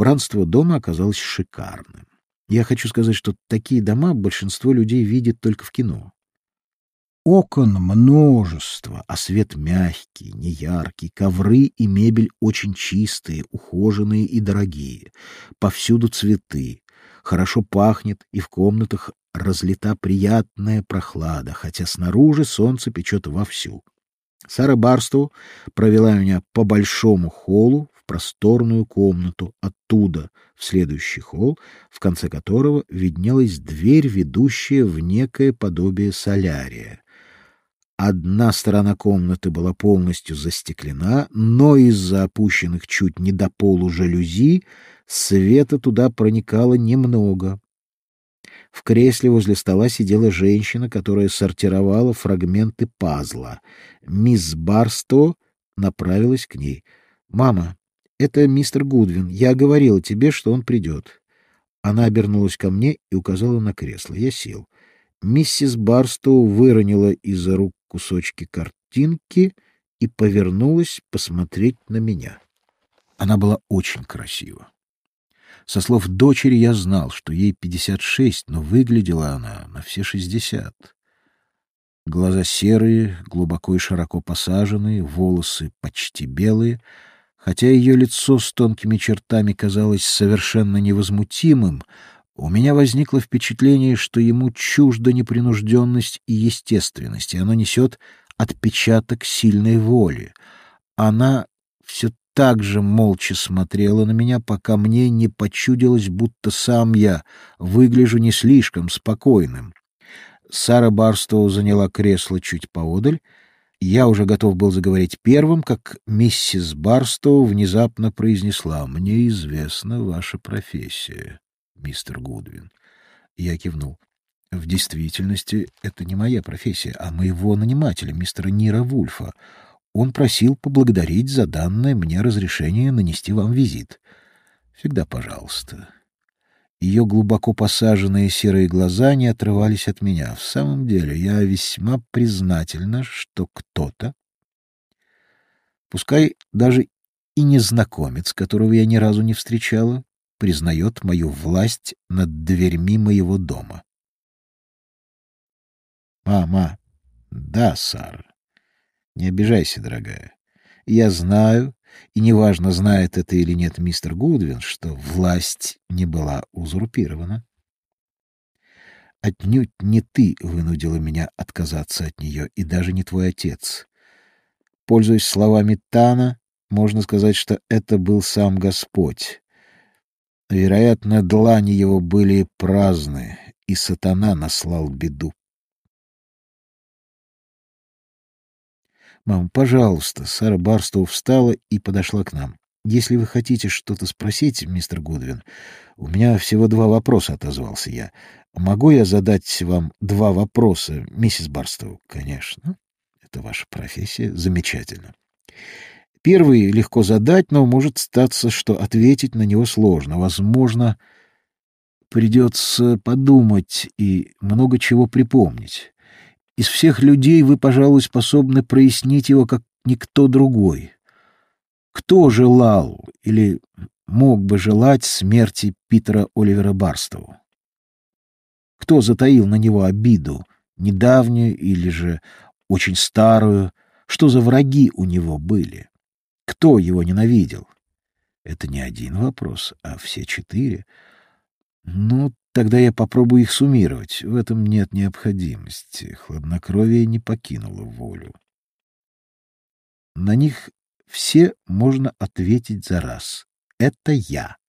Убранство дома оказалось шикарным. Я хочу сказать, что такие дома большинство людей видит только в кино. Окон множество, а свет мягкий, неяркий, ковры и мебель очень чистые, ухоженные и дорогие. Повсюду цветы. Хорошо пахнет, и в комнатах разлита приятная прохлада, хотя снаружи солнце печет вовсю. Сара Барстоу провела меня по большому холлу просторную комнату, оттуда в следующий холл, в конце которого виднелась дверь, ведущая в некое подобие солярия. Одна сторона комнаты была полностью застеклена, но из-за опущенных чуть не до полу жалюзи света туда проникало немного. В кресле возле стола сидела женщина, которая сортировала фрагменты пазла. Мисс Барсто направилась к ней. «Мама, это мистер Гудвин. Я говорила тебе, что он придет». Она обернулась ко мне и указала на кресло. Я сел. Миссис Барстоу выронила из-за рук кусочки картинки и повернулась посмотреть на меня. Она была очень красива. Со слов дочери я знал, что ей пятьдесят шесть, но выглядела она на все шестьдесят. Глаза серые, глубоко и широко посаженные, волосы почти белые, хотя ее лицо с тонкими чертами казалось совершенно невозмутимым, у меня возникло впечатление, что ему чужда непринужденность и естественность, и оно несет отпечаток сильной воли. Она все так же молча смотрела на меня, пока мне не почудилось, будто сам я выгляжу не слишком спокойным. Сара Барстоу заняла кресло чуть поодаль. Я уже готов был заговорить первым, как миссис Барстоу внезапно произнесла «Мне известна ваша профессия» мистер Гудвин. Я кивнул. В действительности это не моя профессия, а моего нанимателя, мистера Нира Вульфа. Он просил поблагодарить за данное мне разрешение нанести вам визит. Всегда пожалуйста. Ее глубоко посаженные серые глаза не отрывались от меня. В самом деле, я весьма признательна, что кто-то, пускай даже и незнакомец, которого я ни разу не встречала, признает мою власть над дверьми моего дома. Мама, да, Сара. Не обижайся, дорогая. Я знаю, и неважно, знает это или нет мистер Гудвин, что власть не была узурпирована. Отнюдь не ты вынудила меня отказаться от нее, и даже не твой отец. Пользуясь словами Тана, можно сказать, что это был сам Господь, Вероятно, длани его были праздны, и сатана наслал беду. «Мам, пожалуйста!» Сара Барстоу встала и подошла к нам. «Если вы хотите что-то спросить, мистер Гудвин, у меня всего два вопроса», — отозвался я. «Могу я задать вам два вопроса, миссис Барстоу?» «Конечно. Это ваша профессия. Замечательно. Первый легко задать, но может статься, что ответить на него сложно. Возможно, придется подумать и много чего припомнить. Из всех людей вы, пожалуй, способны прояснить его, как никто другой. Кто желал или мог бы желать смерти Питера Оливера Барстоу? Кто затаил на него обиду, недавнюю или же очень старую? Что за враги у него были? Кто его ненавидел? Это не один вопрос, а все четыре. Ну, тогда я попробую их суммировать. В этом нет необходимости. Хладнокровие не покинуло волю. На них все можно ответить за раз. Это я.